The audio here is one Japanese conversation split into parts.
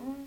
Não.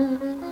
うん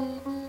Mm-hmm.